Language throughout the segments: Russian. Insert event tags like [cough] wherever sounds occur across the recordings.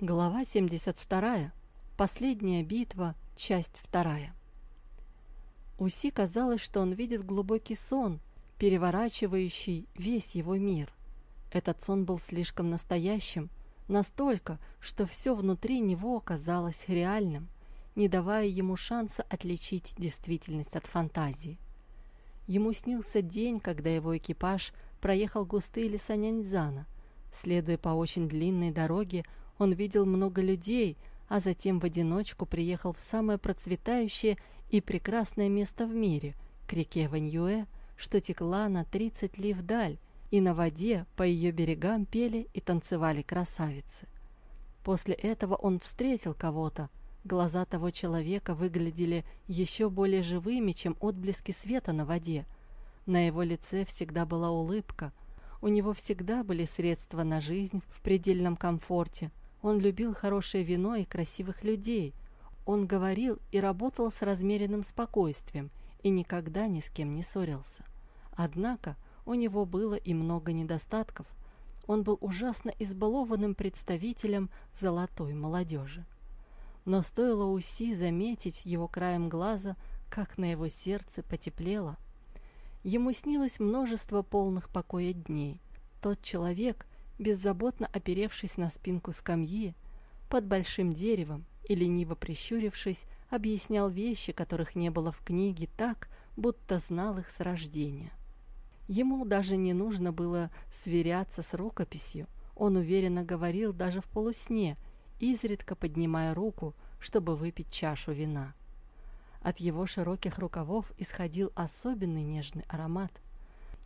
Глава 72. Последняя битва. Часть 2. Уси казалось, что он видит глубокий сон, переворачивающий весь его мир. Этот сон был слишком настоящим, настолько, что все внутри него казалось реальным, не давая ему шанса отличить действительность от фантазии. Ему снился день, когда его экипаж проехал густые леса Няньцзана. Следуя по очень длинной дороге, он видел много людей, а затем в одиночку приехал в самое процветающее и прекрасное место в мире, к реке Ваньюэ, что текла на 30 ли вдаль, и на воде по ее берегам пели и танцевали красавицы. После этого он встретил кого-то. Глаза того человека выглядели еще более живыми, чем отблески света на воде. На его лице всегда была улыбка. У него всегда были средства на жизнь в предельном комфорте, он любил хорошее вино и красивых людей. Он говорил и работал с размеренным спокойствием и никогда ни с кем не ссорился. Однако у него было и много недостатков. Он был ужасно избалованным представителем золотой молодежи. Но стоило Уси заметить его краем глаза, как на его сердце потеплело. Ему снилось множество полных покоя дней. Тот человек, беззаботно оперевшись на спинку скамьи, под большим деревом и лениво прищурившись, объяснял вещи, которых не было в книге так, будто знал их с рождения. Ему даже не нужно было сверяться с рукописью, он уверенно говорил даже в полусне, изредка поднимая руку, чтобы выпить чашу вина. От его широких рукавов исходил особенный нежный аромат.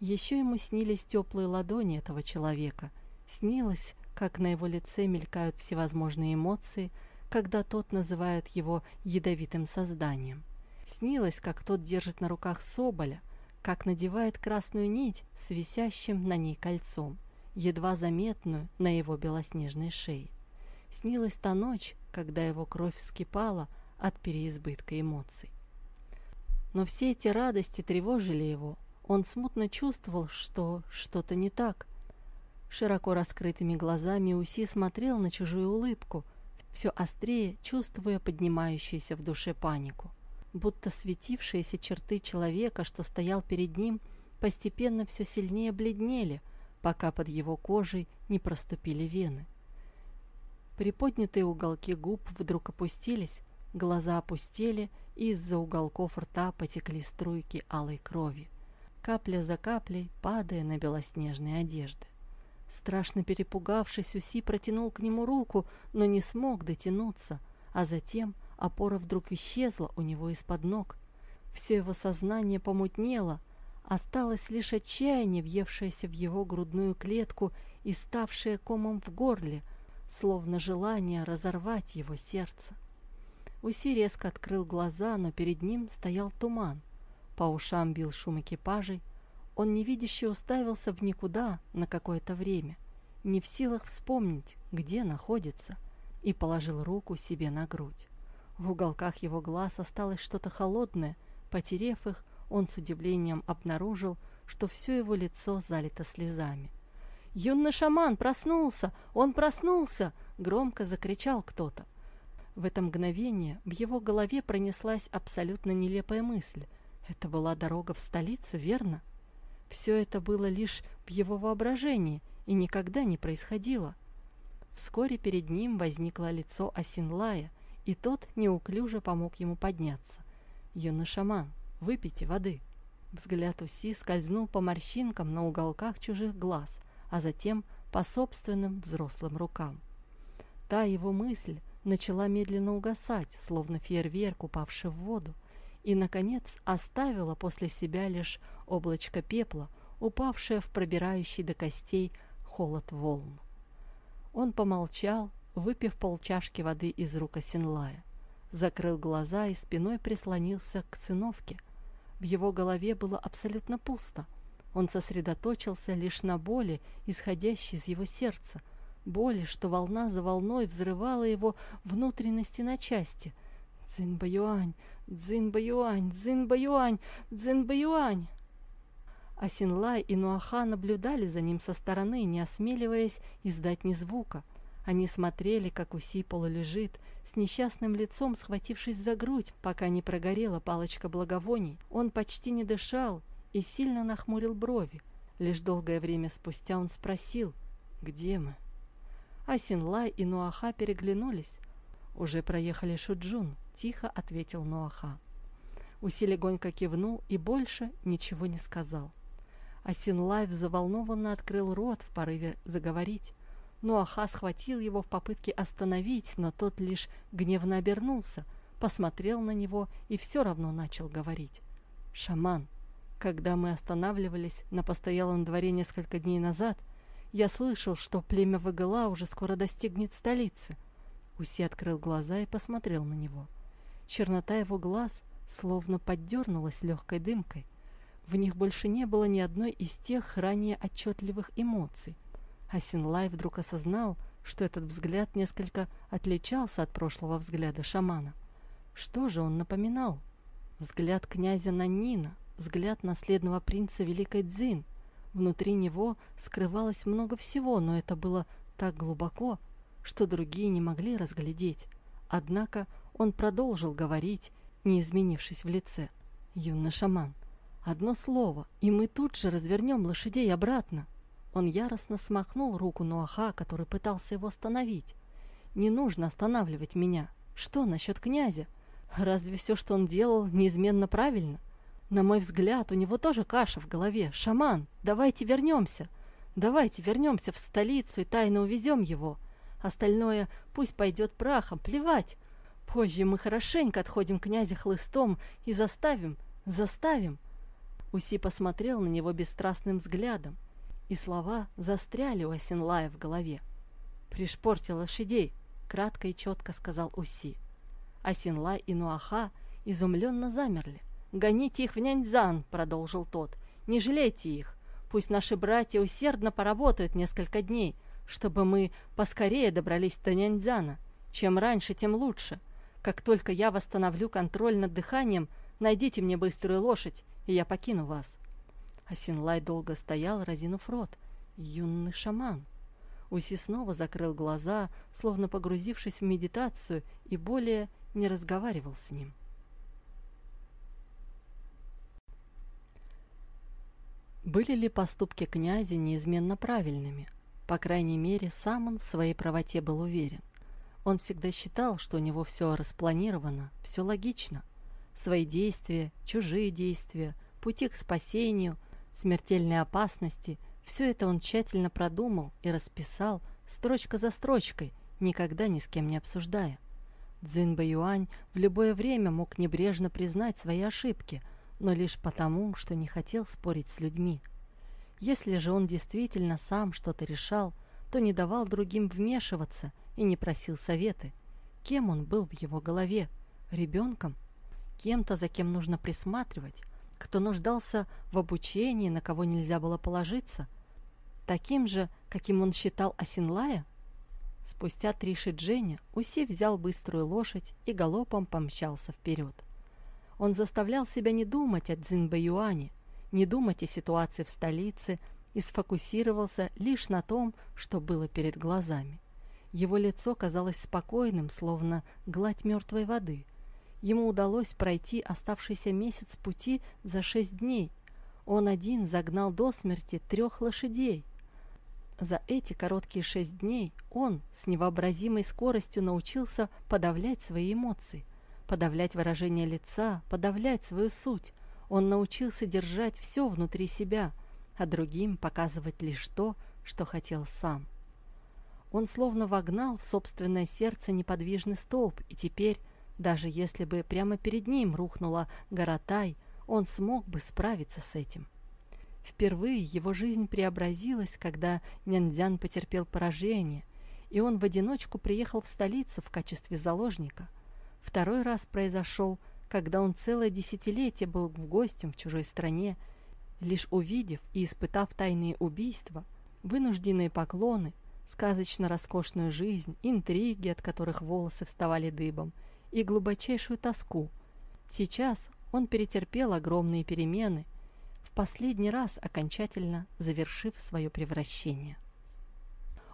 Еще ему снились теплые ладони этого человека – Снилось, как на его лице мелькают всевозможные эмоции, когда тот называет его ядовитым созданием. Снилось, как тот держит на руках соболя, как надевает красную нить с висящим на ней кольцом, едва заметную на его белоснежной шее. Снилась та ночь, когда его кровь вскипала от переизбытка эмоций. Но все эти радости тревожили его. Он смутно чувствовал, что что-то не так, Широко раскрытыми глазами Уси смотрел на чужую улыбку, все острее чувствуя поднимающуюся в душе панику. Будто светившиеся черты человека, что стоял перед ним, постепенно все сильнее бледнели, пока под его кожей не проступили вены. Приподнятые уголки губ вдруг опустились, глаза опустели, и из-за уголков рта потекли струйки алой крови, капля за каплей падая на белоснежные одежды. Страшно перепугавшись, Уси протянул к нему руку, но не смог дотянуться, а затем опора вдруг исчезла у него из-под ног. Все его сознание помутнело, осталось лишь отчаяние, въевшееся в его грудную клетку и ставшее комом в горле, словно желание разорвать его сердце. Уси резко открыл глаза, но перед ним стоял туман. По ушам бил шум экипажей, он невидяще уставился в никуда на какое-то время, не в силах вспомнить, где находится, и положил руку себе на грудь. В уголках его глаз осталось что-то холодное, потерев их, он с удивлением обнаружил, что все его лицо залито слезами. «Юный шаман проснулся! Он проснулся!» — громко закричал кто-то. В это мгновение в его голове пронеслась абсолютно нелепая мысль. Это была дорога в столицу, верно? Все это было лишь в его воображении и никогда не происходило. Вскоре перед ним возникло лицо Асинлая, и тот неуклюже помог ему подняться. «Юный шаман, выпейте воды». Взгляд Уси скользнул по морщинкам на уголках чужих глаз, а затем по собственным взрослым рукам. Та его мысль начала медленно угасать, словно фейерверк, упавший в воду и, наконец, оставила после себя лишь облачко пепла, упавшее в пробирающий до костей холод волн. Он помолчал, выпив полчашки воды из рук Осинлая, закрыл глаза и спиной прислонился к циновке. В его голове было абсолютно пусто. Он сосредоточился лишь на боли, исходящей из его сердца, боли, что волна за волной взрывала его внутренности на части. «Цзинь-Баюань! Цзин-Баюань! Цзин-Баюань! Цзин-Баюань!» А Синлай и Нуаха наблюдали за ним со стороны, не осмеливаясь издать ни звука. Они смотрели, как Уси полулежит, с несчастным лицом схватившись за грудь, пока не прогорела палочка благовоний. Он почти не дышал и сильно нахмурил брови. Лишь долгое время спустя он спросил, «Где мы?» Асинлай и Нуаха переглянулись. «Уже проехали Шуджун», — тихо ответил Нуаха. Уси легонько кивнул и больше ничего не сказал. Асинлай взволнованно открыл рот в порыве заговорить, но Аха схватил его в попытке остановить, но тот лишь гневно обернулся, посмотрел на него и все равно начал говорить. «Шаман, когда мы останавливались на постоялом дворе несколько дней назад, я слышал, что племя Вагала уже скоро достигнет столицы». Уси открыл глаза и посмотрел на него. Чернота его глаз словно поддернулась легкой дымкой. В них больше не было ни одной из тех ранее отчетливых эмоций – а Синлай вдруг осознал, что этот взгляд несколько отличался от прошлого взгляда шамана. Что же он напоминал? Взгляд князя Наннина, взгляд наследного принца Великой Дзин. Внутри него скрывалось много всего, но это было так глубоко, что другие не могли разглядеть. Однако он продолжил говорить, не изменившись в лице. «Юный шаман, одно слово, и мы тут же развернем лошадей обратно. Он яростно смахнул руку Нуаха, который пытался его остановить. «Не нужно останавливать меня. Что насчет князя? Разве все, что он делал, неизменно правильно? На мой взгляд, у него тоже каша в голове. Шаман, давайте вернемся. Давайте вернемся в столицу и тайно увезем его. Остальное пусть пойдет прахом, плевать. Позже мы хорошенько отходим князя хлыстом и заставим, заставим». Уси посмотрел на него бесстрастным взглядом и слова застряли у Асинлая в голове. «Пришпорьте лошадей», — кратко и четко сказал Уси. Асинлай и Нуаха изумленно замерли. «Гоните их в Няньцзан», — продолжил тот. «Не жалейте их. Пусть наши братья усердно поработают несколько дней, чтобы мы поскорее добрались до Няньцзана. Чем раньше, тем лучше. Как только я восстановлю контроль над дыханием, найдите мне быструю лошадь, и я покину вас». Асинлай долго стоял, разинув рот. Юный шаман. Уси снова закрыл глаза, словно погрузившись в медитацию, и более не разговаривал с ним. Были ли поступки князя неизменно правильными? По крайней мере, сам он в своей правоте был уверен. Он всегда считал, что у него все распланировано, все логично. Свои действия, чужие действия, пути к спасению – смертельной опасности, все это он тщательно продумал и расписал строчка за строчкой, никогда ни с кем не обсуждая. Цзин Юань в любое время мог небрежно признать свои ошибки, но лишь потому, что не хотел спорить с людьми. Если же он действительно сам что-то решал, то не давал другим вмешиваться и не просил советы. Кем он был в его голове? Ребенком? Кем-то, за кем нужно присматривать? кто нуждался в обучении, на кого нельзя было положиться, таким же, каким он считал Асинлая? Спустя три шидженя Уси взял быструю лошадь и галопом помчался вперед. Он заставлял себя не думать о Цзинбэюане, не думать о ситуации в столице и сфокусировался лишь на том, что было перед глазами. Его лицо казалось спокойным, словно гладь мертвой воды – Ему удалось пройти оставшийся месяц пути за шесть дней. Он один загнал до смерти трех лошадей. За эти короткие шесть дней он с невообразимой скоростью научился подавлять свои эмоции, подавлять выражение лица, подавлять свою суть. Он научился держать все внутри себя, а другим показывать лишь то, что хотел сам. Он словно вогнал в собственное сердце неподвижный столб и теперь даже если бы прямо перед ним рухнула гора Тай, он смог бы справиться с этим. Впервые его жизнь преобразилась, когда Няньцзян потерпел поражение, и он в одиночку приехал в столицу в качестве заложника. Второй раз произошел, когда он целое десятилетие был в гостем в чужой стране, лишь увидев и испытав тайные убийства, вынужденные поклоны, сказочно роскошную жизнь, интриги, от которых волосы вставали дыбом, и глубочайшую тоску. Сейчас он перетерпел огромные перемены, в последний раз окончательно завершив свое превращение.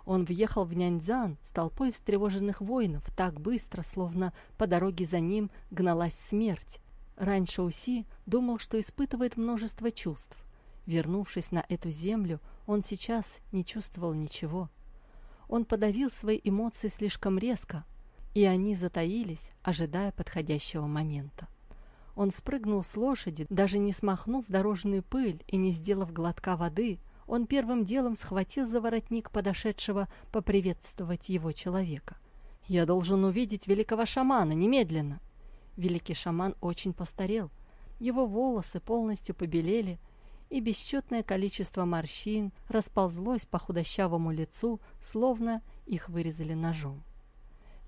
Он въехал в Няньцзан с толпой встревоженных воинов так быстро, словно по дороге за ним гналась смерть. Раньше Уси думал, что испытывает множество чувств. Вернувшись на эту землю, он сейчас не чувствовал ничего. Он подавил свои эмоции слишком резко, и они затаились, ожидая подходящего момента. Он спрыгнул с лошади, даже не смахнув дорожную пыль и не сделав глотка воды, он первым делом схватил за воротник подошедшего поприветствовать его человека. «Я должен увидеть великого шамана немедленно!» Великий шаман очень постарел. Его волосы полностью побелели, и бесчетное количество морщин расползлось по худощавому лицу, словно их вырезали ножом.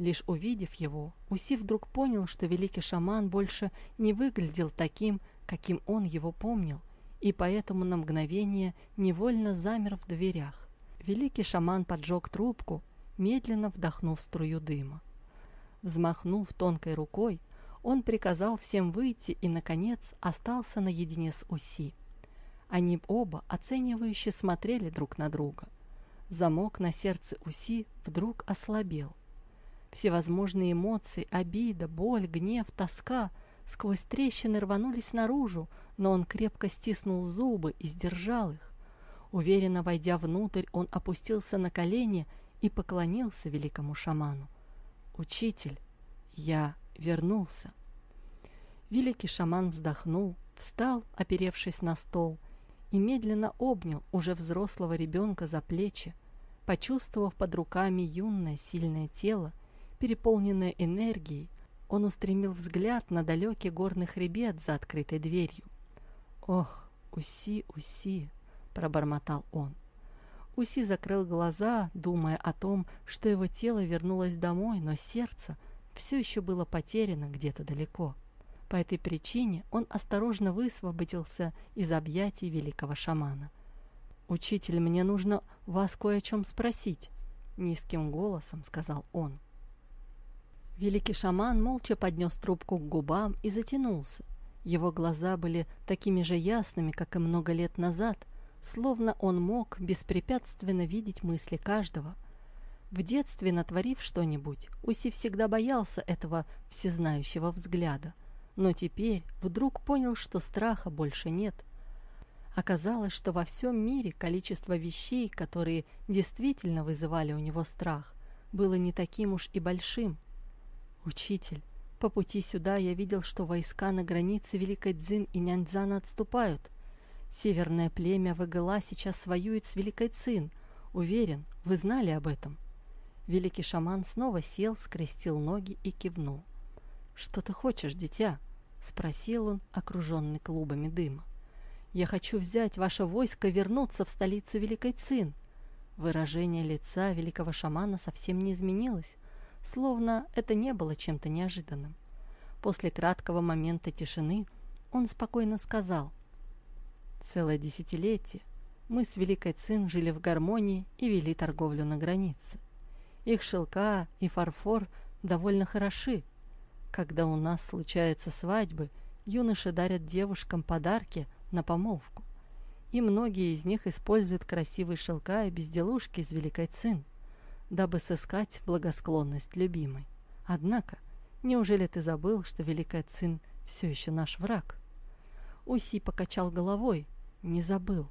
Лишь увидев его, Уси вдруг понял, что великий шаман больше не выглядел таким, каким он его помнил, и поэтому на мгновение невольно замер в дверях. Великий шаман поджег трубку, медленно вдохнув струю дыма. Взмахнув тонкой рукой, он приказал всем выйти и, наконец, остался наедине с Уси. Они оба оценивающе смотрели друг на друга. Замок на сердце Уси вдруг ослабел. Всевозможные эмоции, обида, боль, гнев, тоска сквозь трещины рванулись наружу, но он крепко стиснул зубы и сдержал их. Уверенно войдя внутрь, он опустился на колени и поклонился великому шаману. «Учитель, я вернулся». Великий шаман вздохнул, встал, оперевшись на стол, и медленно обнял уже взрослого ребенка за плечи, почувствовав под руками юное сильное тело, переполненное энергией, он устремил взгляд на далекий горный хребет за открытой дверью. «Ох, Уси, Уси!» — пробормотал он. Уси закрыл глаза, думая о том, что его тело вернулось домой, но сердце все еще было потеряно где-то далеко. По этой причине он осторожно высвободился из объятий великого шамана. «Учитель, мне нужно вас кое о чем спросить», — низким голосом сказал он. Великий шаман молча поднес трубку к губам и затянулся. Его глаза были такими же ясными, как и много лет назад, словно он мог беспрепятственно видеть мысли каждого. В детстве, натворив что-нибудь, Уси всегда боялся этого всезнающего взгляда — но теперь вдруг понял, что страха больше нет. Оказалось, что во всем мире количество вещей, которые действительно вызывали у него страх, было не таким уж и большим. «Учитель, по пути сюда я видел, что войска на границе Великой Дзин и Няньцзана отступают. Северное племя Вагала сейчас воюет с Великой Цин. Уверен, вы знали об этом». Великий шаман снова сел, скрестил ноги и кивнул. «Что ты хочешь, дитя?» — спросил он, окруженный клубами дыма. «Я хочу взять ваше войско и вернуться в столицу Великой Цин». Выражение лица великого шамана совсем не изменилось, словно это не было чем-то неожиданным. После краткого момента тишины он спокойно сказал. «Целое десятилетие мы с Великой Цин жили в гармонии и вели торговлю на границе. Их шелка и фарфор довольно хороши, когда у нас случаются свадьбы, юноши дарят девушкам подарки на помолвку. И многие из них используют красивые шелка и безделушки из Великой Цин, дабы сыскать благосклонность любимой. Однако, неужели ты забыл, что Великая Цин все еще наш враг? Уси покачал головой. Не забыл.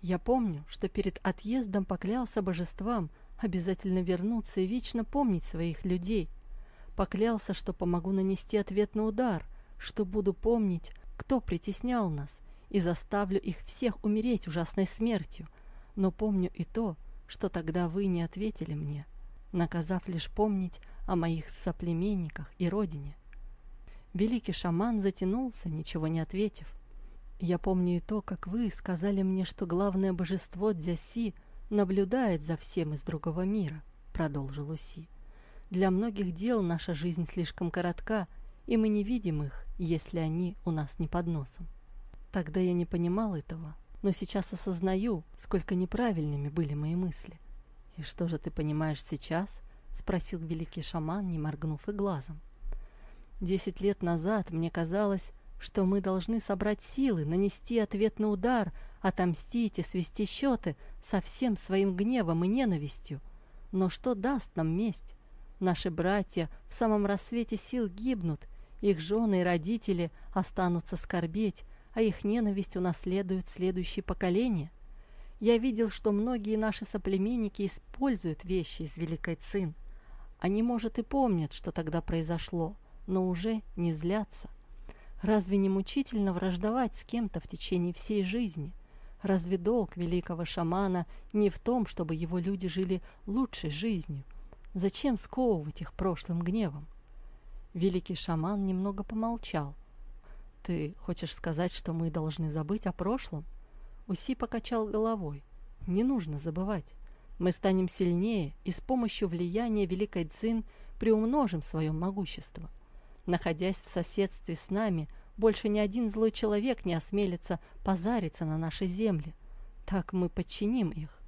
Я помню, что перед отъездом поклялся божествам обязательно вернуться и вечно помнить своих людей – Поклялся, что помогу нанести ответный удар, что буду помнить, кто притеснял нас, и заставлю их всех умереть ужасной смертью. Но помню и то, что тогда вы не ответили мне, наказав лишь помнить о моих соплеменниках и родине. Великий шаман затянулся, ничего не ответив. Я помню и то, как вы сказали мне, что главное божество Дзяси наблюдает за всем из другого мира, продолжил Уси. Для многих дел наша жизнь слишком коротка, и мы не видим их, если они у нас не под носом. Тогда я не понимал этого, но сейчас осознаю, сколько неправильными были мои мысли. «И что же ты понимаешь сейчас?» — спросил великий шаман, не моргнув и глазом. «Десять лет назад мне казалось, что мы должны собрать силы, нанести ответный удар, отомстить и свести счеты со всем своим гневом и ненавистью. Но что даст нам месть? Наши братья в самом рассвете сил гибнут, их жены и родители останутся скорбеть, а их ненависть унаследует следующее поколение. Я видел, что многие наши соплеменники используют вещи из Великой Цин. Они, может, и помнят, что тогда произошло, но уже не злятся. Разве не мучительно враждовать с кем-то в течение всей жизни? Разве долг великого шамана не в том, чтобы его люди жили лучшей жизнью? Зачем сковывать их прошлым гневом? Великий шаман немного помолчал. «Ты хочешь сказать, что мы должны забыть о прошлом?» Уси покачал головой. «Не нужно забывать. Мы станем сильнее и с помощью влияния Великой Цин приумножим свое могущество. Находясь в соседстве с нами, больше ни один злой человек не осмелится позариться на наши земли. Так мы подчиним их».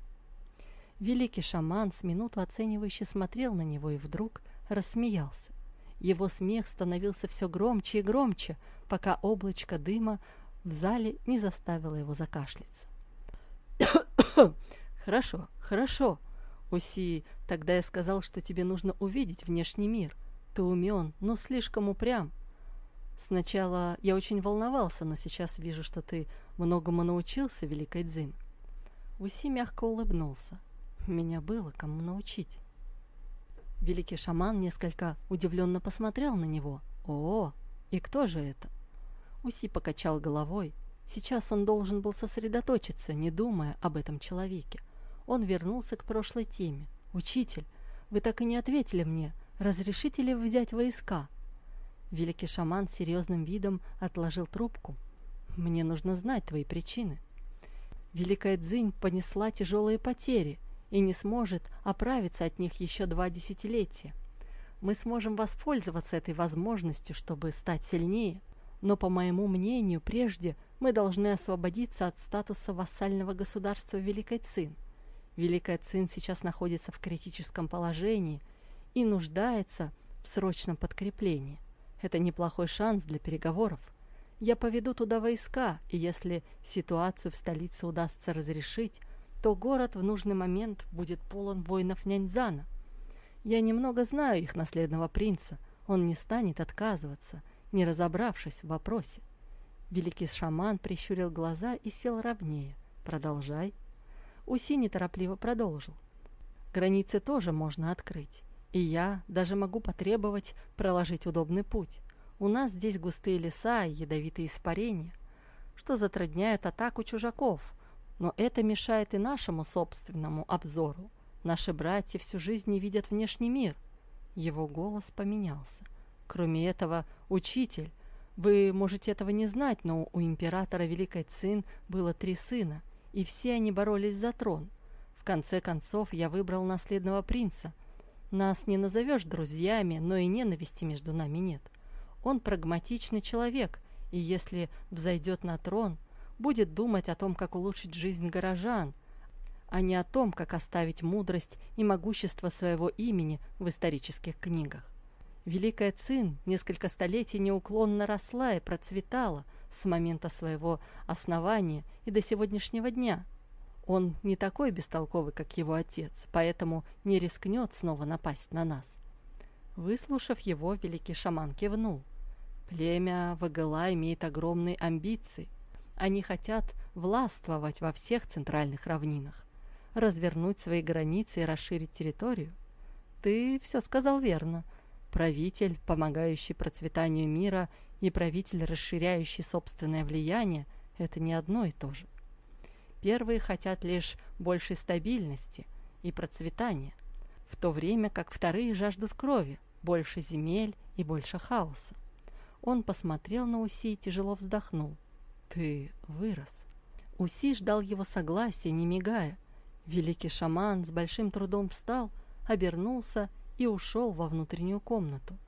Великий шаман с минуту оценивающе смотрел на него и вдруг рассмеялся. Его смех становился все громче и громче, пока облачко дыма в зале не заставило его закашляться. [coughs] «Хорошо, хорошо. Уси, тогда я сказал, что тебе нужно увидеть внешний мир. Ты умен, но слишком упрям. Сначала я очень волновался, но сейчас вижу, что ты многому научился, Великой Дзин». Уси мягко улыбнулся. «Меня было кому научить». Великий шаман несколько удивленно посмотрел на него. «О, и кто же это?» Уси покачал головой. Сейчас он должен был сосредоточиться, не думая об этом человеке. Он вернулся к прошлой теме. «Учитель, вы так и не ответили мне. Разрешите ли взять войска?» Великий шаман серьезным видом отложил трубку. «Мне нужно знать твои причины». Великая Дзинь понесла тяжелые потери и не сможет оправиться от них еще два десятилетия. Мы сможем воспользоваться этой возможностью, чтобы стать сильнее, но, по моему мнению, прежде мы должны освободиться от статуса вассального государства Великой Цин. Великая Цин сейчас находится в критическом положении и нуждается в срочном подкреплении. Это неплохой шанс для переговоров. Я поведу туда войска, и если ситуацию в столице удастся разрешить, то город в нужный момент будет полон воинов Няньзана. Я немного знаю их наследного принца, он не станет отказываться, не разобравшись в вопросе. Великий шаман прищурил глаза и сел ровнее. «Продолжай». Уси неторопливо продолжил. «Границы тоже можно открыть, и я даже могу потребовать проложить удобный путь. У нас здесь густые леса и ядовитые испарения, что затрудняет атаку чужаков, но это мешает и нашему собственному обзору. Наши братья всю жизнь не видят внешний мир. Его голос поменялся. Кроме этого, учитель, вы можете этого не знать, но у императора Великой Цин было три сына, и все они боролись за трон. В конце концов, я выбрал наследного принца. Нас не назовешь друзьями, но и ненависти между нами нет. Он прагматичный человек, и если взойдет на трон, будет думать о том, как улучшить жизнь горожан, а не о том, как оставить мудрость и могущество своего имени в исторических книгах. Великая Цин несколько столетий неуклонно росла и процветала с момента своего основания и до сегодняшнего дня. Он не такой бестолковый, как его отец, поэтому не рискнет снова напасть на нас. Выслушав его, великий шаман кивнул. Племя Вагыла имеет огромные амбиции, они хотят властвовать во всех центральных равнинах, развернуть свои границы и расширить территорию. Ты все сказал верно. Правитель, помогающий процветанию мира, и правитель, расширяющий собственное влияние – это не одно и то же. Первые хотят лишь большей стабильности и процветания, в то время как вторые жаждут крови, больше земель и больше хаоса. Он посмотрел на Уси и тяжело вздохнул. Ты вырос. Уси ждал его согласия, не мигая. Великий шаман с большим трудом встал, обернулся и ушел во внутреннюю комнату.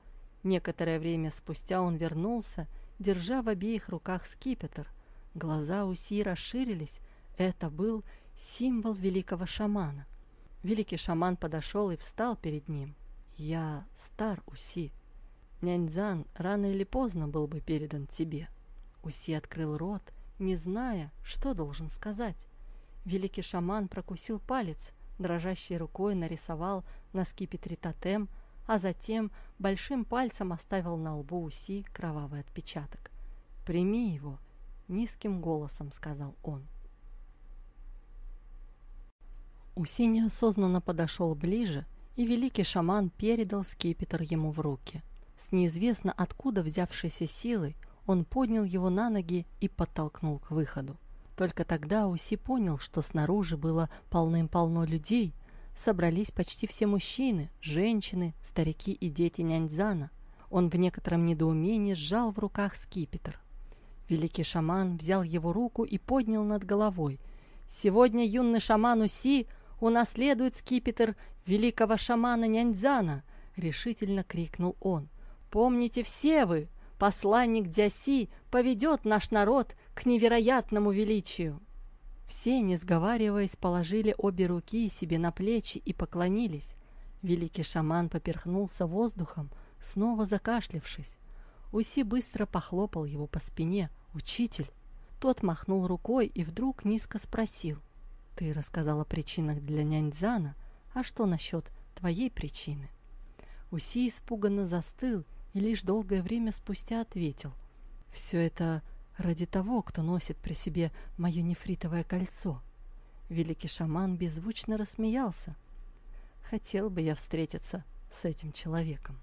Некоторое время спустя он вернулся, держа в обеих руках скипетр. Глаза Уси расширились. Это был символ великого шамана. Великий шаман подошел и встал перед ним. «Я стар, Уси. Няньзан рано или поздно был бы передан тебе». Уси открыл рот, не зная, что должен сказать. Великий шаман прокусил палец, дрожащей рукой нарисовал на скипетре тотем, а затем большим пальцем оставил на лбу Уси кровавый отпечаток. «Прими его», — низким голосом сказал он. Уси неосознанно подошел ближе, и великий шаман передал скипетр ему в руки. С неизвестно откуда взявшейся силой он поднял его на ноги и подтолкнул к выходу. Только тогда Уси понял, что снаружи было полным-полно людей. Собрались почти все мужчины, женщины, старики и дети няньзана. Он в некотором недоумении сжал в руках скипетр. Великий шаман взял его руку и поднял над головой. «Сегодня юный шаман Уси унаследует скипетр великого шамана Няньцзана!» — решительно крикнул он. «Помните все вы, посланник Дзяси поведет наш народ к невероятному величию!» Все, не сговариваясь, положили обе руки себе на плечи и поклонились. Великий шаман поперхнулся воздухом, снова закашлившись. Уси быстро похлопал его по спине. «Учитель!» Тот махнул рукой и вдруг низко спросил. Ты рассказала о причинах для няньцзана, а что насчет твоей причины? Уси испуганно застыл и лишь долгое время спустя ответил. Все это ради того, кто носит при себе мое нефритовое кольцо. Великий шаман беззвучно рассмеялся. Хотел бы я встретиться с этим человеком.